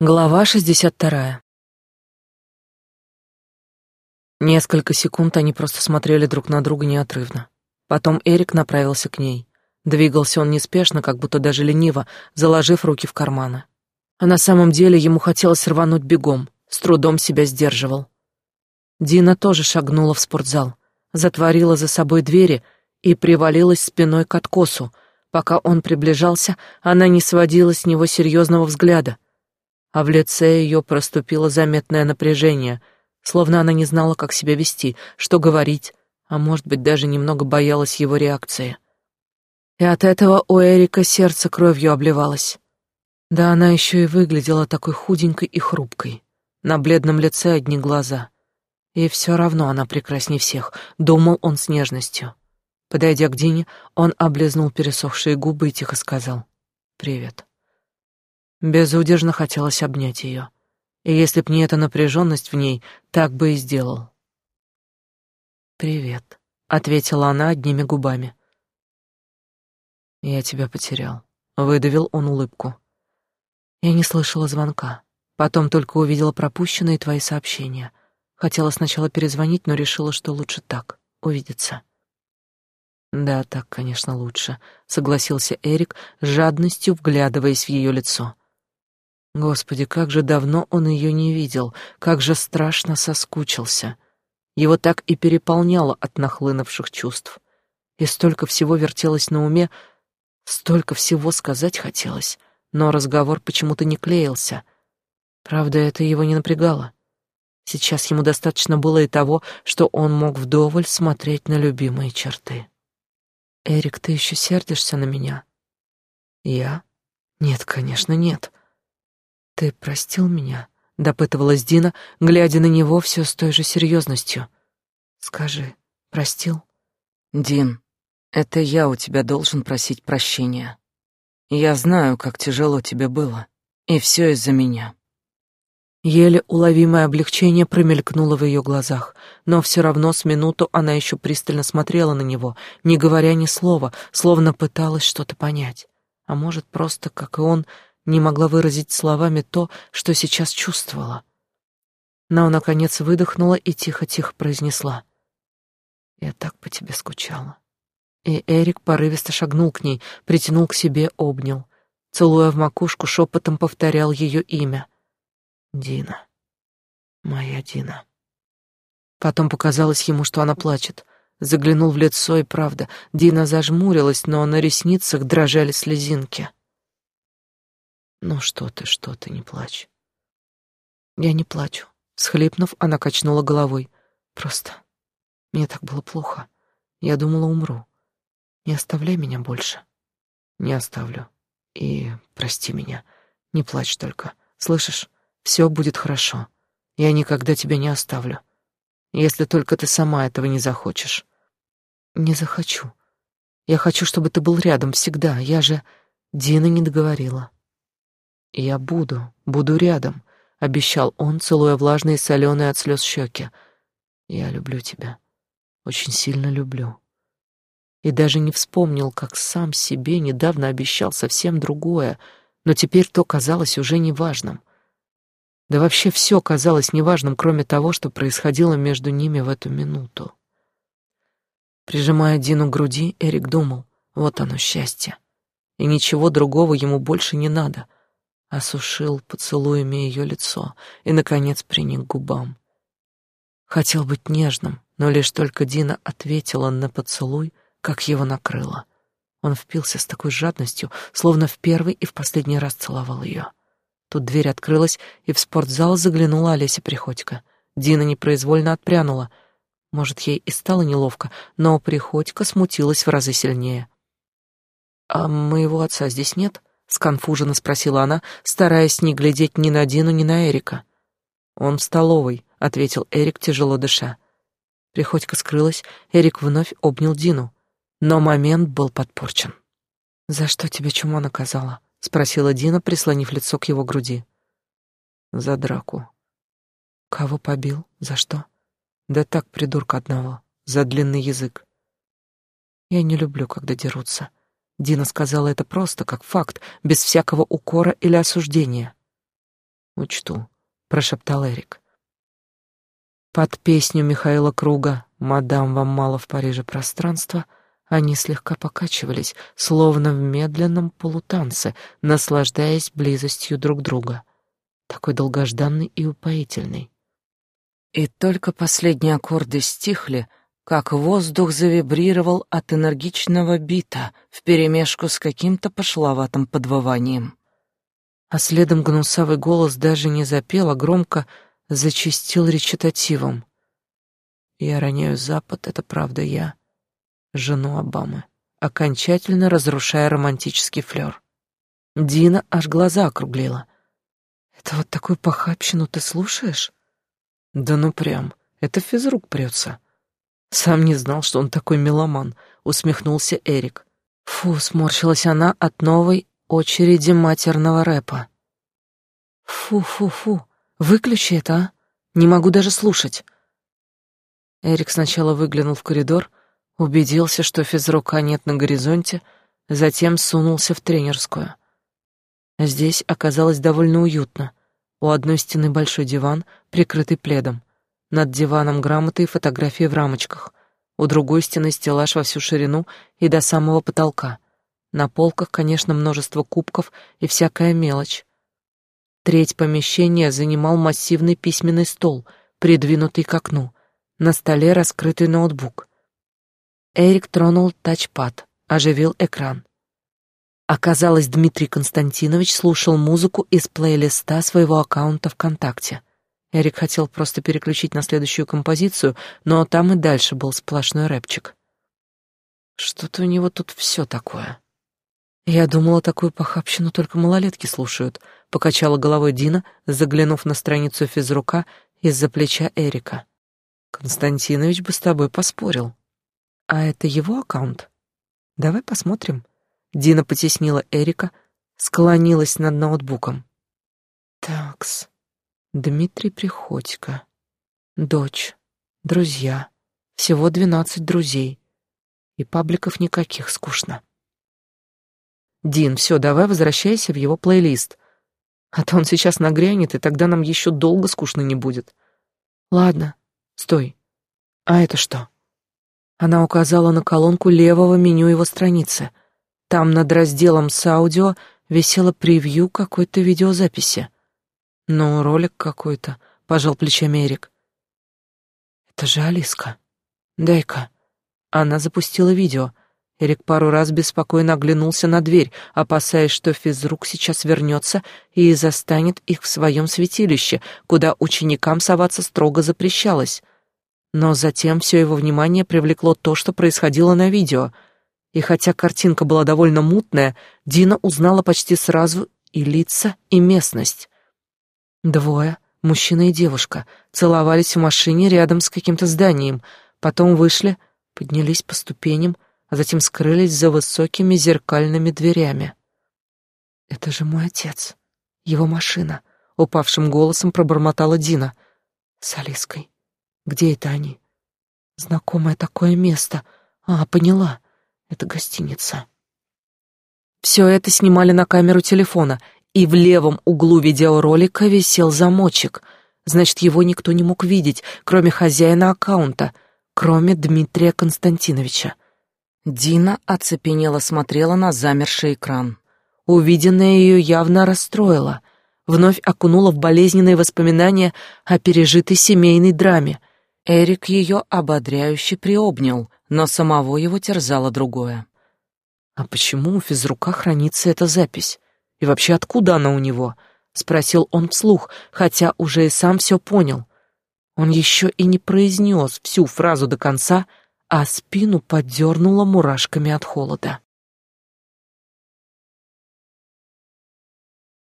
Глава 62. Несколько секунд они просто смотрели друг на друга неотрывно. Потом Эрик направился к ней. Двигался он неспешно, как будто даже лениво, заложив руки в карманы. А на самом деле ему хотелось рвануть бегом, с трудом себя сдерживал. Дина тоже шагнула в спортзал, затворила за собой двери и привалилась спиной к откосу. Пока он приближался, она не сводила с него серьезного взгляда — а в лице ее проступило заметное напряжение, словно она не знала, как себя вести, что говорить, а может быть, даже немного боялась его реакции. И от этого у Эрика сердце кровью обливалось. Да она еще и выглядела такой худенькой и хрупкой. На бледном лице одни глаза. И все равно она прекрасней всех, думал он с нежностью. Подойдя к Дине, он облизнул пересохшие губы и тихо сказал «Привет». Безудержно хотелось обнять ее. И если б не эта напряженность в ней, так бы и сделал. «Привет», — ответила она одними губами. «Я тебя потерял», — выдавил он улыбку. Я не слышала звонка. Потом только увидела пропущенные твои сообщения. Хотела сначала перезвонить, но решила, что лучше так, увидеться. Да, так, конечно, лучше, согласился Эрик, жадностью вглядываясь в ее лицо. Господи, как же давно он ее не видел, как же страшно соскучился. Его так и переполняло от нахлынувших чувств. И столько всего вертелось на уме, столько всего сказать хотелось, но разговор почему-то не клеился. Правда, это его не напрягало. Сейчас ему достаточно было и того, что он мог вдоволь смотреть на любимые черты. «Эрик, ты еще сердишься на меня?» «Я? Нет, конечно, нет. «Ты простил меня?» — допытывалась Дина, глядя на него все с той же серьезностью. «Скажи, простил?» «Дин, это я у тебя должен просить прощения. Я знаю, как тяжело тебе было, и все из-за меня». Еле уловимое облегчение промелькнуло в ее глазах, но все равно с минуту она еще пристально смотрела на него, не говоря ни слова, словно пыталась что-то понять. А может, просто, как и он, не могла выразить словами то, что сейчас чувствовала. Но, наконец, выдохнула и тихо-тихо произнесла. «Я так по тебе скучала». И Эрик порывисто шагнул к ней, притянул к себе, обнял. Целуя в макушку, шепотом повторял ее имя. «Дина. Моя Дина». Потом показалось ему, что она плачет. Заглянул в лицо, и правда, Дина зажмурилась, но на ресницах дрожали слезинки. Ну что ты, что ты, не плачь. Я не плачу. Схлипнув, она качнула головой. Просто мне так было плохо. Я думала, умру. Не оставляй меня больше. Не оставлю. И прости меня. Не плачь только. Слышишь? Все будет хорошо. Я никогда тебя не оставлю. Если только ты сама этого не захочешь. Не захочу. Я хочу, чтобы ты был рядом всегда. Я же Дина не договорила. «Я буду, буду рядом», — обещал он, целуя влажные соленые от слез щеки. «Я люблю тебя, очень сильно люблю». И даже не вспомнил, как сам себе недавно обещал совсем другое, но теперь то казалось уже неважным. Да вообще все казалось неважным, кроме того, что происходило между ними в эту минуту. Прижимая Дину к груди, Эрик думал, вот оно счастье. И ничего другого ему больше не надо — осушил поцелуями ее лицо и, наконец, приник к губам. Хотел быть нежным, но лишь только Дина ответила на поцелуй, как его накрыло. Он впился с такой жадностью, словно в первый и в последний раз целовал ее. Тут дверь открылась, и в спортзал заглянула Олеся Приходько. Дина непроизвольно отпрянула. Может, ей и стало неловко, но Приходько смутилась в разы сильнее. «А моего отца здесь нет?» Сконфуженно спросила она, стараясь не глядеть ни на Дину, ни на Эрика. Он в столовой, ответил Эрик, тяжело дыша. Приходько скрылась, Эрик вновь обнял Дину, но момент был подпорчен. За что тебя чума наказала? спросила Дина, прислонив лицо к его груди. За драку. Кого побил? За что? Да так, придурка одного, за длинный язык. Я не люблю, когда дерутся. Дина сказала это просто, как факт, без всякого укора или осуждения. «Учту», — прошептал Эрик. Под песню Михаила Круга «Мадам, вам мало в Париже пространства» они слегка покачивались, словно в медленном полутанце, наслаждаясь близостью друг друга. Такой долгожданный и упоительный. И только последние аккорды стихли, как воздух завибрировал от энергичного бита вперемешку с каким-то пошловатым подвыванием. А следом гнусавый голос даже не запел, а громко зачистил речитативом. «Я роняю Запад, это правда я, жену Обамы, окончательно разрушая романтический флёр». Дина аж глаза округлила. «Это вот такую похабщину ты слушаешь?» «Да ну прям, это физрук прется». Сам не знал, что он такой меломан, усмехнулся Эрик. Фу, сморщилась она от новой очереди матерного рэпа. Фу-фу-фу, выключи это, а? Не могу даже слушать. Эрик сначала выглянул в коридор, убедился, что физрука нет на горизонте, затем сунулся в тренерскую. Здесь оказалось довольно уютно. У одной стены большой диван, прикрытый пледом. Над диваном грамоты и фотографии в рамочках. У другой стены стеллаж во всю ширину и до самого потолка. На полках, конечно, множество кубков и всякая мелочь. Треть помещения занимал массивный письменный стол, придвинутый к окну. На столе раскрытый ноутбук. Эрик тронул тачпад, оживил экран. Оказалось, Дмитрий Константинович слушал музыку из плейлиста своего аккаунта ВКонтакте. Эрик хотел просто переключить на следующую композицию, но там и дальше был сплошной рэпчик. Что-то у него тут все такое. Я думала, такую похабщину только малолетки слушают, покачала головой Дина, заглянув на страницу физрука из-за плеча Эрика. Константинович бы с тобой поспорил. А это его аккаунт? Давай посмотрим. Дина потеснила Эрика, склонилась над ноутбуком. Такс. Дмитрий Приходько. Дочь. Друзья. Всего двенадцать друзей. И пабликов никаких, скучно. Дин, все, давай возвращайся в его плейлист. А то он сейчас нагрянет, и тогда нам еще долго скучно не будет. Ладно, стой. А это что? Она указала на колонку левого меню его страницы. Там над разделом с аудио висело превью какой-то видеозаписи. «Ну, ролик какой-то», — пожал плечами Эрик. «Это же Алиска. Дай-ка». Она запустила видео. Эрик пару раз беспокойно оглянулся на дверь, опасаясь, что физрук сейчас вернется и застанет их в своем святилище, куда ученикам соваться строго запрещалось. Но затем все его внимание привлекло то, что происходило на видео. И хотя картинка была довольно мутная, Дина узнала почти сразу и лица, и местность. Двое, мужчина и девушка, целовались в машине рядом с каким-то зданием, потом вышли, поднялись по ступеням, а затем скрылись за высокими зеркальными дверями. «Это же мой отец, его машина», — упавшим голосом пробормотала Дина. «С Алиской. Где это они?» «Знакомое такое место. А, поняла. Это гостиница». Все это снимали на камеру телефона, и в левом углу видеоролика висел замочек. Значит, его никто не мог видеть, кроме хозяина аккаунта, кроме Дмитрия Константиновича. Дина оцепенело смотрела на замерший экран. Увиденное ее явно расстроило, вновь окунуло в болезненные воспоминания о пережитой семейной драме. Эрик ее ободряюще приобнял, но самого его терзало другое. А почему у физрука хранится эта запись? И вообще, откуда она у него? Спросил он вслух, хотя уже и сам все понял. Он еще и не произнес всю фразу до конца, а спину подернуло мурашками от холода.